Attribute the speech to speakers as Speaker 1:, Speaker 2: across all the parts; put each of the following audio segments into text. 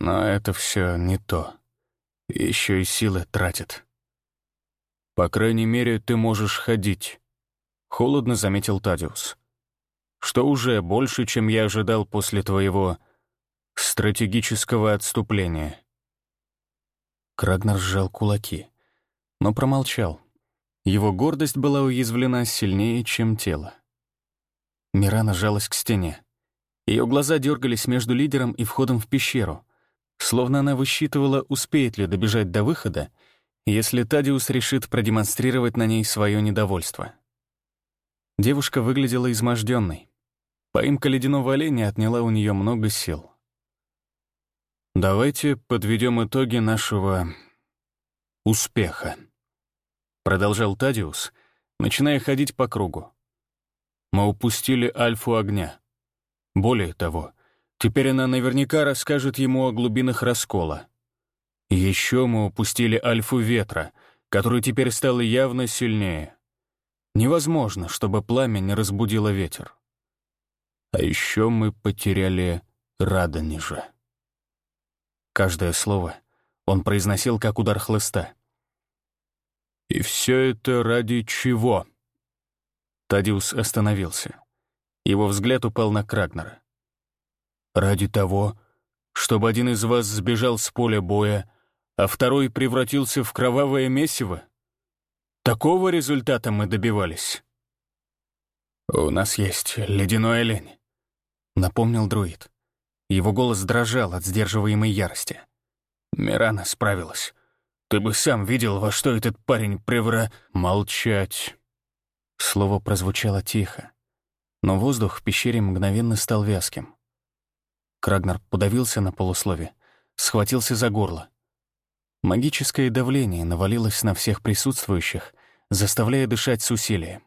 Speaker 1: Но это все не то. Еще и силы тратит. По крайней мере, ты можешь ходить. Холодно заметил Тадиус. Что уже больше, чем я ожидал после твоего стратегического отступления. Крагнер сжал кулаки, но промолчал. Его гордость была уязвлена сильнее, чем тело. Мирана жалась к стене. Ее глаза дергались между лидером и входом в пещеру, словно она высчитывала, успеет ли добежать до выхода, если Тадиус решит продемонстрировать на ней свое недовольство. Девушка выглядела изможденной. Поимка ледяного оленя отняла у нее много сил. «Давайте подведем итоги нашего успеха», — продолжал Тадиус, начиная ходить по кругу. «Мы упустили альфу огня. Более того, теперь она наверняка расскажет ему о глубинах раскола. Еще мы упустили альфу ветра, который теперь стал явно сильнее. Невозможно, чтобы пламя не разбудило ветер. А еще мы потеряли Радонежа». Каждое слово он произносил как удар хлыста. «И все это ради чего?» Тадиус остановился. Его взгляд упал на Крагнера. «Ради того, чтобы один из вас сбежал с поля боя, а второй превратился в кровавое месиво? Такого результата мы добивались». «У нас есть ледяной олень», — напомнил друид. Его голос дрожал от сдерживаемой ярости. «Мирана справилась. Ты бы сам видел, во что этот парень превра...» «Молчать!» Слово прозвучало тихо, но воздух в пещере мгновенно стал вязким. Крагнер подавился на полуслове, схватился за горло. Магическое давление навалилось на всех присутствующих, заставляя дышать с усилием.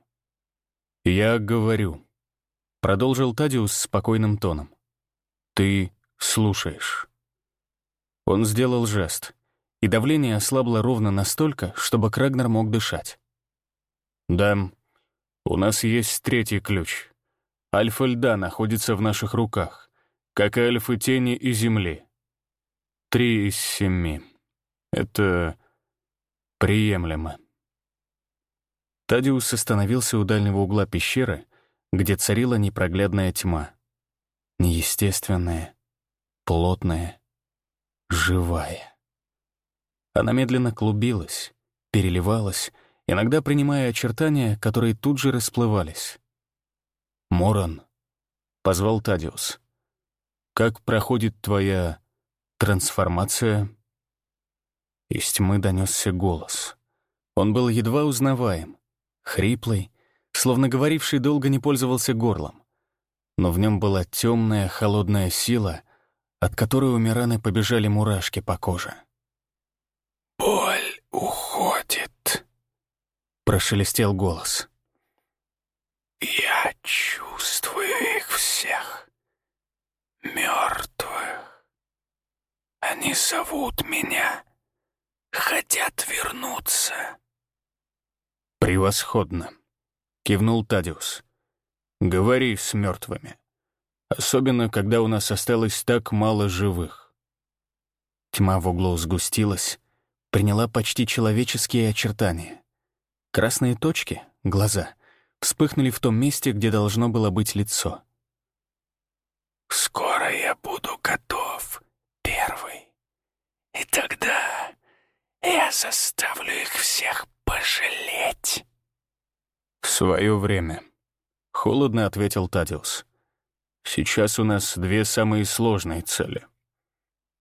Speaker 1: «Я говорю», — продолжил Тадиус спокойным тоном. «Ты слушаешь». Он сделал жест, и давление ослабло ровно настолько, чтобы Крагнер мог дышать. «Да, у нас есть третий ключ. Альфа льда находится в наших руках, как альфы тени и земли. Три из семи. Это приемлемо». Тадиус остановился у дальнего угла пещеры, где царила непроглядная тьма неестественная, плотная, живая. Она медленно клубилась, переливалась, иногда принимая очертания, которые тут же расплывались. «Моран», — позвал Тадиус, — «как проходит твоя трансформация?» Из тьмы донесся голос. Он был едва узнаваем, хриплый, словно говоривший долго не пользовался горлом но в нем была темная, холодная сила, от которой у Мираны побежали мурашки по коже.
Speaker 2: «Боль уходит», —
Speaker 1: прошелестел голос.
Speaker 2: «Я чувствую их всех, мертвых. Они зовут меня, хотят вернуться».
Speaker 1: «Превосходно», — кивнул Тадиус. Говори с мертвыми. Особенно, когда у нас осталось так мало живых. Тьма в углу сгустилась, приняла почти человеческие очертания. Красные точки, глаза, вспыхнули в том месте, где должно было быть лицо.
Speaker 2: «Скоро я буду готов, первый. И тогда я заставлю их всех пожалеть».
Speaker 1: «В свое время», — холодно ответил Тадиус. «Сейчас у нас две самые сложные цели».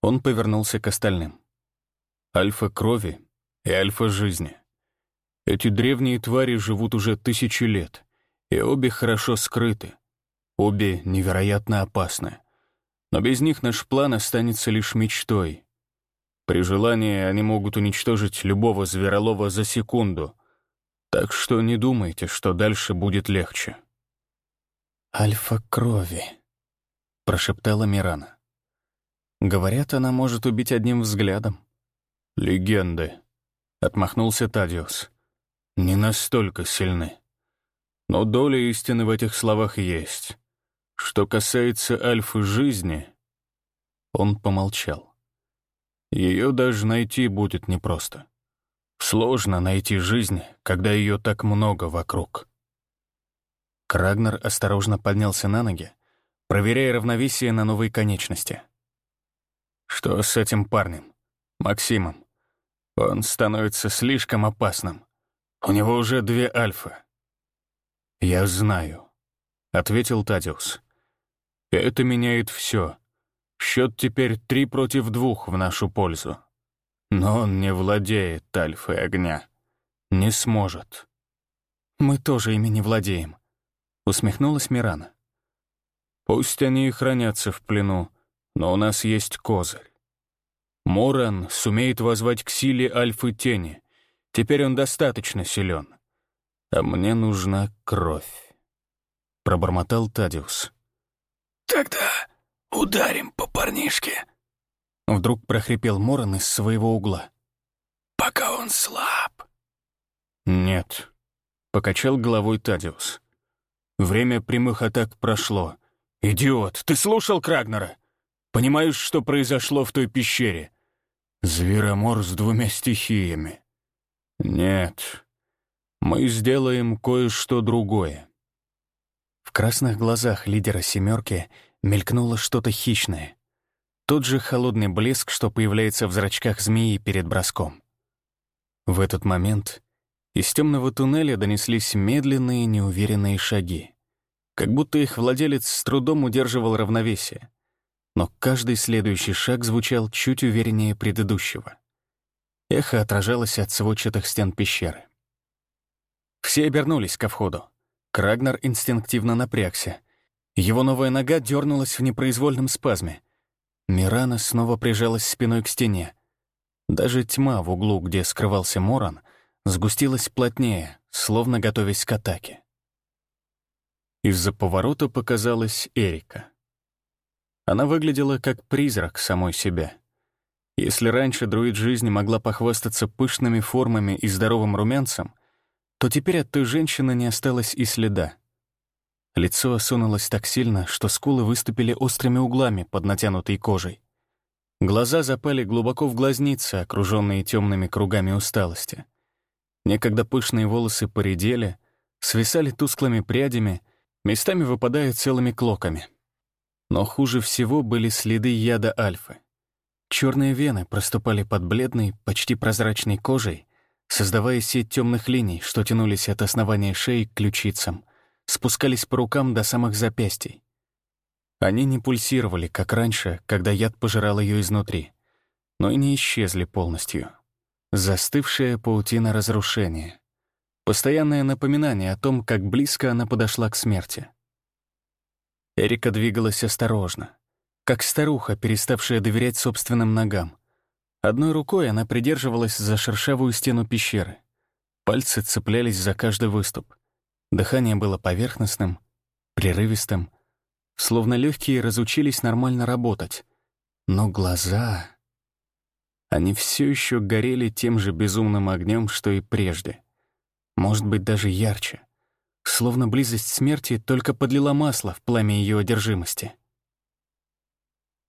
Speaker 1: Он повернулся к остальным. Альфа крови и альфа жизни. Эти древние твари живут уже тысячи лет, и обе хорошо скрыты. Обе невероятно опасны. Но без них наш план останется лишь мечтой. При желании они могут уничтожить любого зверолова за секунду. Так что не думайте, что дальше будет легче.
Speaker 3: «Альфа крови», — прошептала Мирана. «Говорят, она может убить одним взглядом».
Speaker 1: «Легенды», — отмахнулся Тадиус. «Не настолько сильны. Но доля истины в этих словах есть. Что касается Альфы жизни...» Он помолчал. Ее даже найти будет непросто. Сложно найти жизнь, когда ее так много вокруг.
Speaker 3: Крагнер осторожно поднялся на ноги, проверяя равновесие на новой конечности.
Speaker 1: Что с этим парнем, Максимом? Он становится слишком опасным. У него уже две альфа. «Я знаю», — ответил Тадиус. «Это меняет все. Счет теперь три против двух в нашу пользу. Но он не владеет альфой огня. Не сможет».
Speaker 3: «Мы тоже ими не владеем», — усмехнулась Мирана.
Speaker 1: «Пусть они и хранятся в плену, но у нас есть козырь. Моран сумеет возвать к силе альфы тени. Теперь он достаточно силен. А мне нужна кровь», — пробормотал Тадиус.
Speaker 2: «Тогда ударим по парнишке», —
Speaker 3: вдруг прохрипел Моран из своего угла.
Speaker 2: «Пока он слаб».
Speaker 1: «Нет», — покачал головой Тадиус. «Время прямых атак прошло. Идиот, ты слушал Крагнера? Понимаешь, что произошло в той пещере? Зверомор с двумя стихиями. Нет, мы сделаем кое-что другое.
Speaker 3: В красных глазах лидера «семерки» мелькнуло что-то хищное. Тот же холодный блеск, что появляется в зрачках змеи перед броском. В этот момент из темного туннеля донеслись медленные, неуверенные шаги. Как будто их владелец с трудом удерживал равновесие. Но каждый следующий шаг звучал чуть увереннее предыдущего. Эхо отражалось от сводчатых стен пещеры. Все обернулись ко входу. Крагнер инстинктивно напрягся. Его новая нога дернулась в непроизвольном спазме. Мирана снова прижалась спиной к стене. Даже тьма в углу, где скрывался Моран, сгустилась плотнее, словно готовясь к атаке.
Speaker 1: Из-за поворота показалась Эрика. Она выглядела как призрак самой себя. Если раньше друид жизни могла похвастаться пышными формами и здоровым румянцем, то теперь от той женщины не осталось и следа. Лицо осунулось так сильно, что скулы выступили острыми углами под натянутой кожей. Глаза запали глубоко в глазницы, окруженные темными кругами усталости. Некогда пышные волосы поредели, свисали тусклыми прядями, местами выпадая целыми клоками. Но хуже всего были следы яда альфы. Черные вены проступали под бледной, почти прозрачной кожей, создавая сеть темных линий, что тянулись от основания шеи к ключицам, спускались по рукам до самых запястий. Они не пульсировали, как раньше, когда яд пожирал ее изнутри, но и не исчезли полностью. Застывшая паутина разрушения. Постоянное напоминание о том, как близко она подошла к смерти. Эрика двигалась осторожно, как старуха, переставшая доверять собственным ногам, Одной рукой она придерживалась за шершавую стену пещеры. Пальцы цеплялись за каждый выступ. Дыхание было поверхностным, прерывистым, словно легкие разучились нормально работать. Но глаза... Они все еще горели тем же безумным огнем, что и прежде. Может быть, даже ярче. Словно близость смерти только подлила масло в пламя ее одержимости.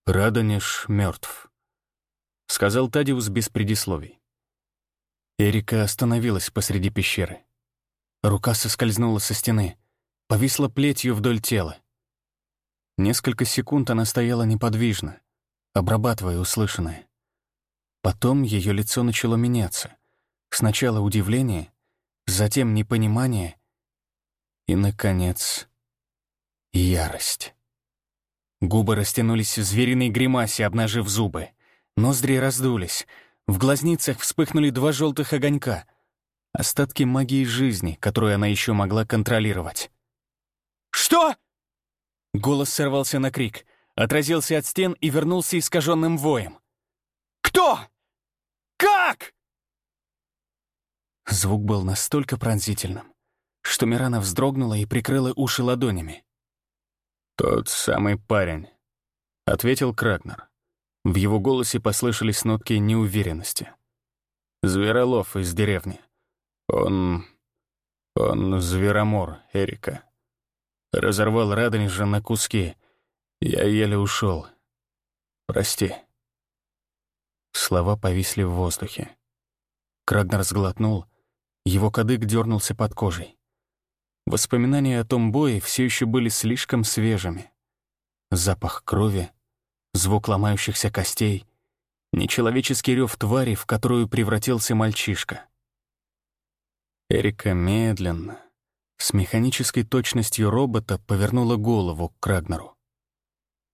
Speaker 1: Радонеж мертв сказал Тадиус без предисловий. Эрика остановилась посреди пещеры. Рука соскользнула со стены, повисла плетью вдоль тела. Несколько секунд она стояла неподвижно, обрабатывая услышанное. Потом ее лицо начало меняться. Сначала удивление, затем непонимание и, наконец, ярость. Губы растянулись в звериной гримасе, обнажив зубы. Ноздри раздулись, в глазницах вспыхнули два желтых огонька. Остатки магии жизни, которую она еще могла контролировать. «Что?» Голос сорвался на крик, отразился от стен и вернулся искаженным воем. «Кто? Как?» Звук был настолько пронзительным, что Мирана вздрогнула и прикрыла уши ладонями. «Тот самый парень», — ответил Крагнер. В его голосе послышались нотки неуверенности. «Зверолов из деревни. Он... он зверомор, Эрика. Разорвал Радонежа на куски. Я еле ушел. Прости».
Speaker 3: Слова повисли в воздухе. Крагнер сглотнул, его кадык дернулся под кожей. Воспоминания о том бое все еще были слишком свежими. Запах крови, звук ломающихся костей, нечеловеческий рев твари, в которую превратился мальчишка. Эрика медленно, с механической точностью робота, повернула голову к Крагнеру.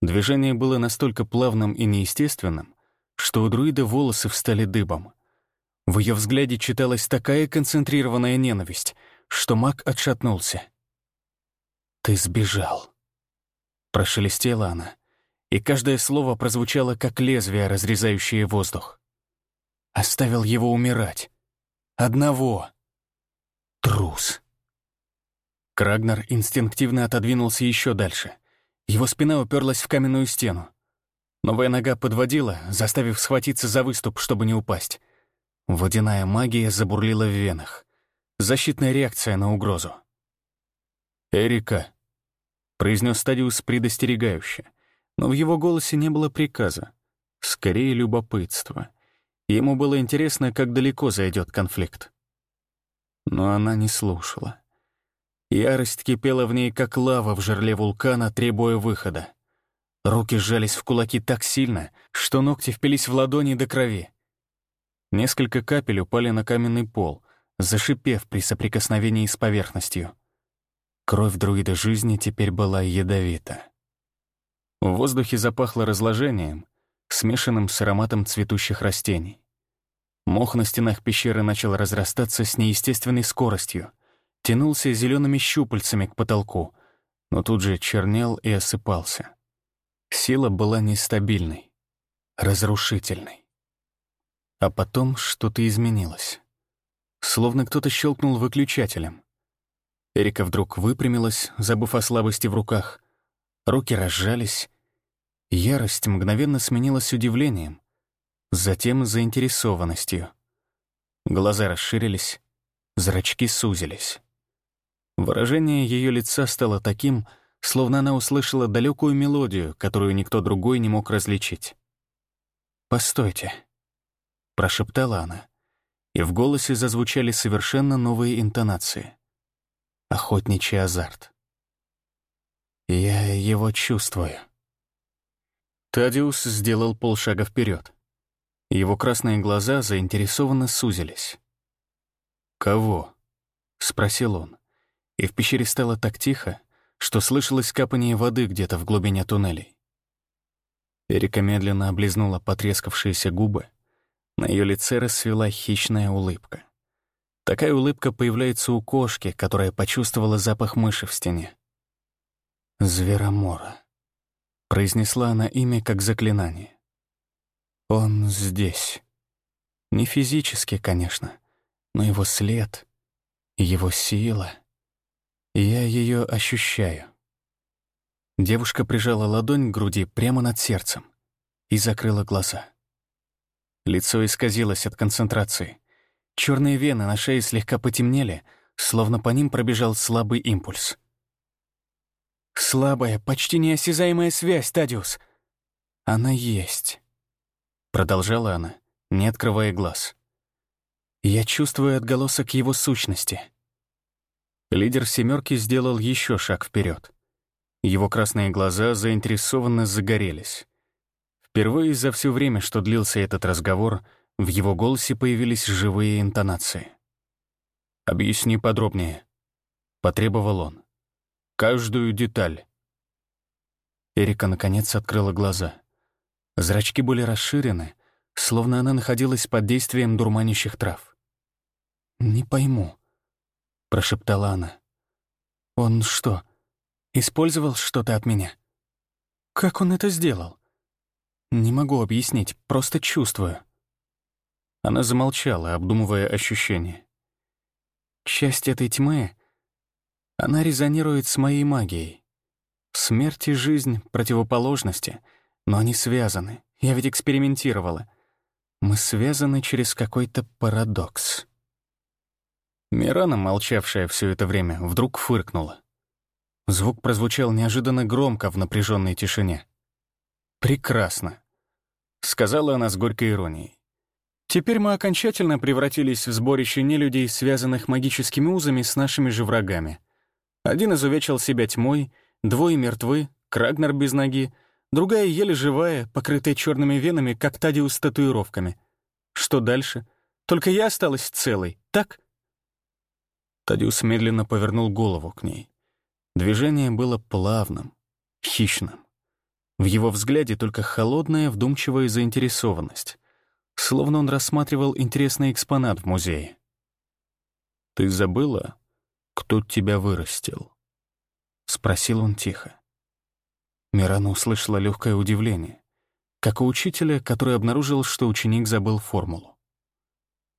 Speaker 3: Движение было настолько плавным и неестественным, что у друида волосы встали дыбом. В ее взгляде читалась такая концентрированная ненависть, что маг отшатнулся. «Ты сбежал», — прошелестела она, и каждое слово прозвучало как лезвие, разрезающее воздух. «Оставил его умирать. Одного. Трус». Крагнер инстинктивно отодвинулся еще дальше. Его спина уперлась в каменную стену. Новая нога подводила, заставив схватиться за выступ, чтобы не упасть. Водяная магия забурлила в венах. Защитная реакция на угрозу. «Эрика», — произнес Стадиус предостерегающе, но в его голосе не было приказа, скорее любопытства. Ему было интересно, как далеко зайдет конфликт. Но она не слушала. Ярость кипела в ней, как лава в жерле вулкана, требуя выхода. Руки сжались в кулаки так сильно, что ногти впились в ладони до крови. Несколько капель упали на каменный пол, зашипев при соприкосновении с поверхностью. Кровь друида жизни теперь была ядовита. В воздухе запахло разложением, смешанным с ароматом цветущих растений. Мох на стенах пещеры начал разрастаться с неестественной скоростью, тянулся зелеными щупальцами к потолку, но тут же чернел и осыпался. Сила была нестабильной, разрушительной. А потом что-то изменилось. Словно кто-то щелкнул выключателем. Эрика вдруг выпрямилась, забыв о слабости в руках. Руки разжались. Ярость мгновенно сменилась удивлением, затем заинтересованностью. Глаза расширились, зрачки сузились. Выражение ее лица стало таким, словно она услышала далекую мелодию, которую никто другой не мог различить. «Постойте», — прошептала она, и в голосе зазвучали совершенно новые интонации. Охотничий азарт. «Я его чувствую». Тадиус сделал полшага вперед. Его красные глаза заинтересованно сузились. «Кого?» — спросил он. И в пещере стало так тихо, что слышалось капание воды где-то в глубине туннелей. Эрика медленно облизнула потрескавшиеся губы. На ее лице расцвела хищная улыбка. Такая улыбка появляется у кошки, которая почувствовала запах мыши в стене. «Зверомора», — произнесла она имя как заклинание. «Он здесь. Не физически, конечно, но его след, его сила — я ее ощущаю. Девушка прижала ладонь к груди прямо над сердцем и закрыла глаза. Лицо исказилось от концентрации. Черные вены на шее слегка потемнели, словно по ним пробежал слабый импульс. «Слабая, почти неосязаемая связь, Тадиус!» «Она есть», — продолжала она, не открывая глаз. «Я чувствую отголосок его сущности». Лидер «семерки» сделал еще шаг вперед. Его красные глаза заинтересованно загорелись. Впервые за все время, что длился этот разговор, в его голосе появились живые интонации. «Объясни подробнее», — потребовал он. «Каждую деталь». Эрика, наконец, открыла глаза. Зрачки были расширены, словно она находилась под действием дурманящих трав. «Не пойму», — прошептала она. «Он что, использовал что-то от меня? Как он это сделал? Не могу объяснить, просто чувствую». Она замолчала, обдумывая ощущения. Часть этой тьмы, она резонирует с моей магией. Смерть и жизнь — противоположности, но они связаны. Я ведь экспериментировала. Мы связаны через какой-то парадокс. Мирана, молчавшая все это время, вдруг фыркнула. Звук прозвучал неожиданно громко в напряженной тишине. «Прекрасно», — сказала она с горькой иронией. Теперь мы окончательно превратились в сборище нелюдей, связанных магическими узами с нашими же врагами. Один изувечил себя тьмой, двое мертвы, Крагнер без ноги, другая еле живая, покрытая черными венами, как Тадиус с татуировками. Что дальше? Только я осталась целой, так? Тадиус медленно повернул голову к ней. Движение было плавным, хищным. В его взгляде только холодная, вдумчивая заинтересованность словно он рассматривал интересный экспонат в музее. «Ты забыла, кто тебя вырастил?» — спросил он тихо. Мирана услышала легкое удивление, как у учителя, который обнаружил, что ученик забыл формулу.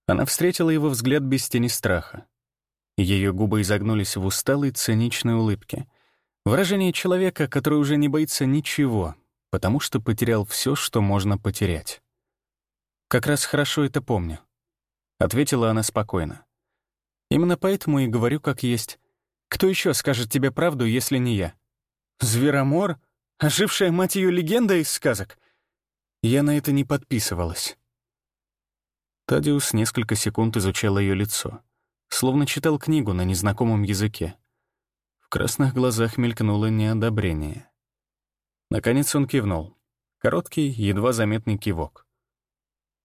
Speaker 3: Она встретила его взгляд без тени страха. Ее губы изогнулись в усталой, циничной улыбке. Выражение человека, который уже не боится ничего, потому что потерял все, что можно потерять. Как раз хорошо это помню», — ответила она спокойно. «Именно поэтому и говорю как есть. Кто еще скажет тебе правду, если не я? Зверомор? Ожившая мать ее легенда из сказок?» Я на это не подписывалась. Тадиус несколько секунд изучал ее лицо, словно читал книгу на незнакомом языке. В красных глазах мелькнуло неодобрение. Наконец он кивнул. Короткий, едва заметный кивок.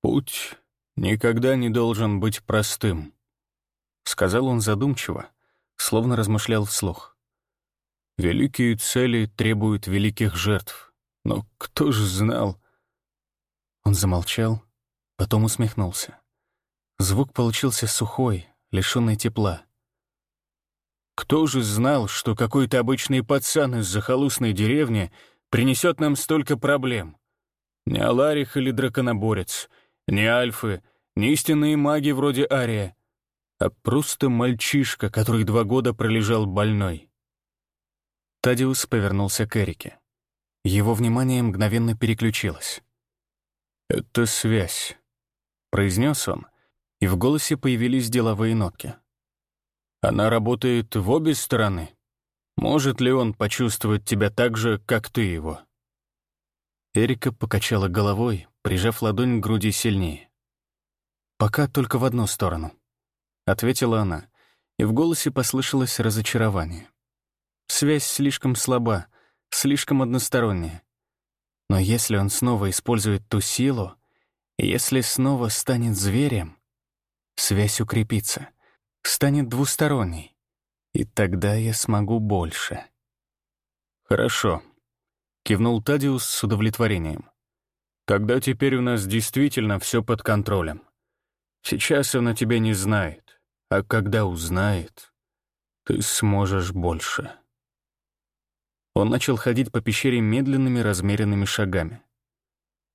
Speaker 3: «Путь никогда не должен быть простым», — сказал он задумчиво, словно размышлял вслух. «Великие цели требуют великих жертв, но кто же знал...» Он замолчал, потом усмехнулся. Звук получился сухой, лишённый тепла. «Кто же знал, что какой-то обычный пацан из захолустной деревни принесет нам столько проблем? Не Аларих или драконоборец — не альфы, не истинные маги вроде Ария, а просто мальчишка, который два года пролежал больной. Тадиус повернулся к Эрике. Его внимание мгновенно переключилось. «Это связь», — произнес он, и в голосе появились деловые нотки. «Она работает в обе стороны. Может ли он почувствовать тебя так же, как ты его?» Эрика покачала головой, прижав ладонь к груди сильнее. «Пока только в одну сторону», — ответила она, и в голосе послышалось разочарование. «Связь слишком слаба, слишком односторонняя. Но если он снова использует ту силу, если снова станет зверем, связь укрепится, станет двусторонней, и тогда я смогу больше». «Хорошо», Кивнул Тадиус с удовлетворением. «Тогда теперь у нас действительно все под контролем. Сейчас она тебя не знает, а когда узнает, ты сможешь больше». Он начал ходить по пещере медленными, размеренными шагами.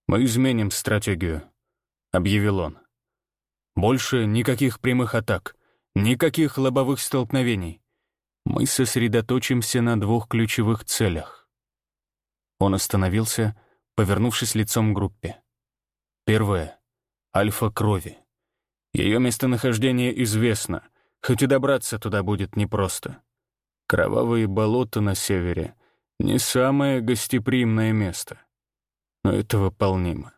Speaker 3: «Мы изменим стратегию», — объявил он. «Больше никаких прямых атак, никаких лобовых столкновений. Мы сосредоточимся на двух ключевых целях. Он остановился, повернувшись лицом к группе. Первое — альфа крови. Ее местонахождение известно, хоть и добраться туда будет непросто. Кровавые болота на севере — не самое гостеприимное место. Но это выполнимо.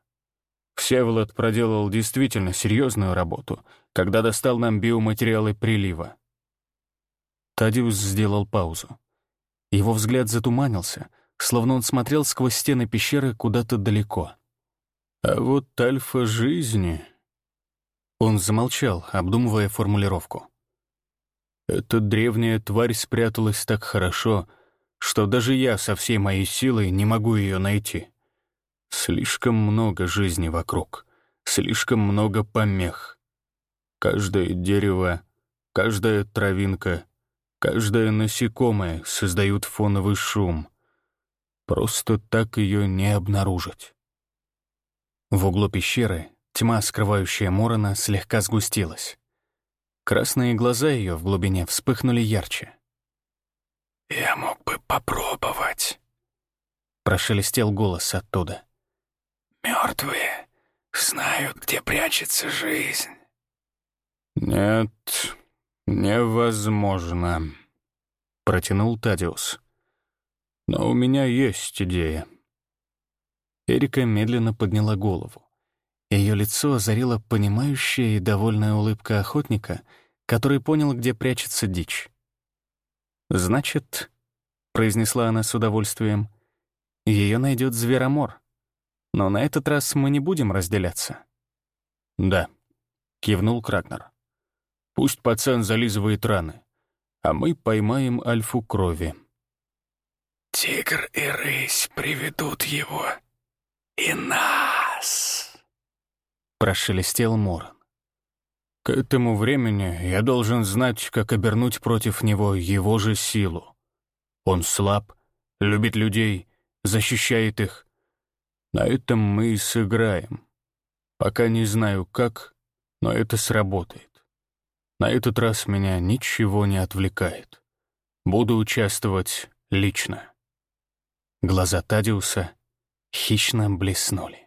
Speaker 3: Всеволод проделал действительно серьезную работу, когда достал нам биоматериалы прилива. Тадиус сделал паузу. Его взгляд затуманился — словно он смотрел сквозь стены пещеры куда-то далеко. «А вот альфа жизни...» Он замолчал, обдумывая формулировку. «Эта древняя тварь спряталась так хорошо, что даже я со всей моей силой не могу ее найти. Слишком много жизни вокруг, слишком много помех. Каждое дерево, каждая травинка, каждое насекомое создают фоновый шум, Просто так ее не обнаружить. В углу пещеры тьма, скрывающая Морона, слегка сгустилась. Красные глаза ее в глубине вспыхнули ярче.
Speaker 2: «Я мог бы попробовать», —
Speaker 3: прошелестел голос оттуда.
Speaker 2: «Мертвые знают, где прячется жизнь».
Speaker 1: «Нет, невозможно», — протянул Тадиус. Но у меня есть идея.
Speaker 3: Эрика медленно подняла голову. Ее лицо озарила понимающая и довольная улыбка охотника, который понял, где прячется дичь. «Значит», — произнесла она с удовольствием, — «ее найдет зверомор. Но на этот раз мы не будем разделяться».
Speaker 1: «Да», — кивнул Крагнер. «Пусть пацан зализывает раны, а мы поймаем альфу крови».
Speaker 2: «Тигр и рысь приведут его и нас», —
Speaker 3: прошелестел Моран.
Speaker 1: К этому времени я должен знать, как обернуть против него его же силу. Он слаб, любит людей, защищает их. На этом мы и сыграем. Пока не знаю как, но это сработает. На этот раз меня ничего не отвлекает. Буду участвовать лично.
Speaker 3: Глаза Тадиуса хищно блеснули.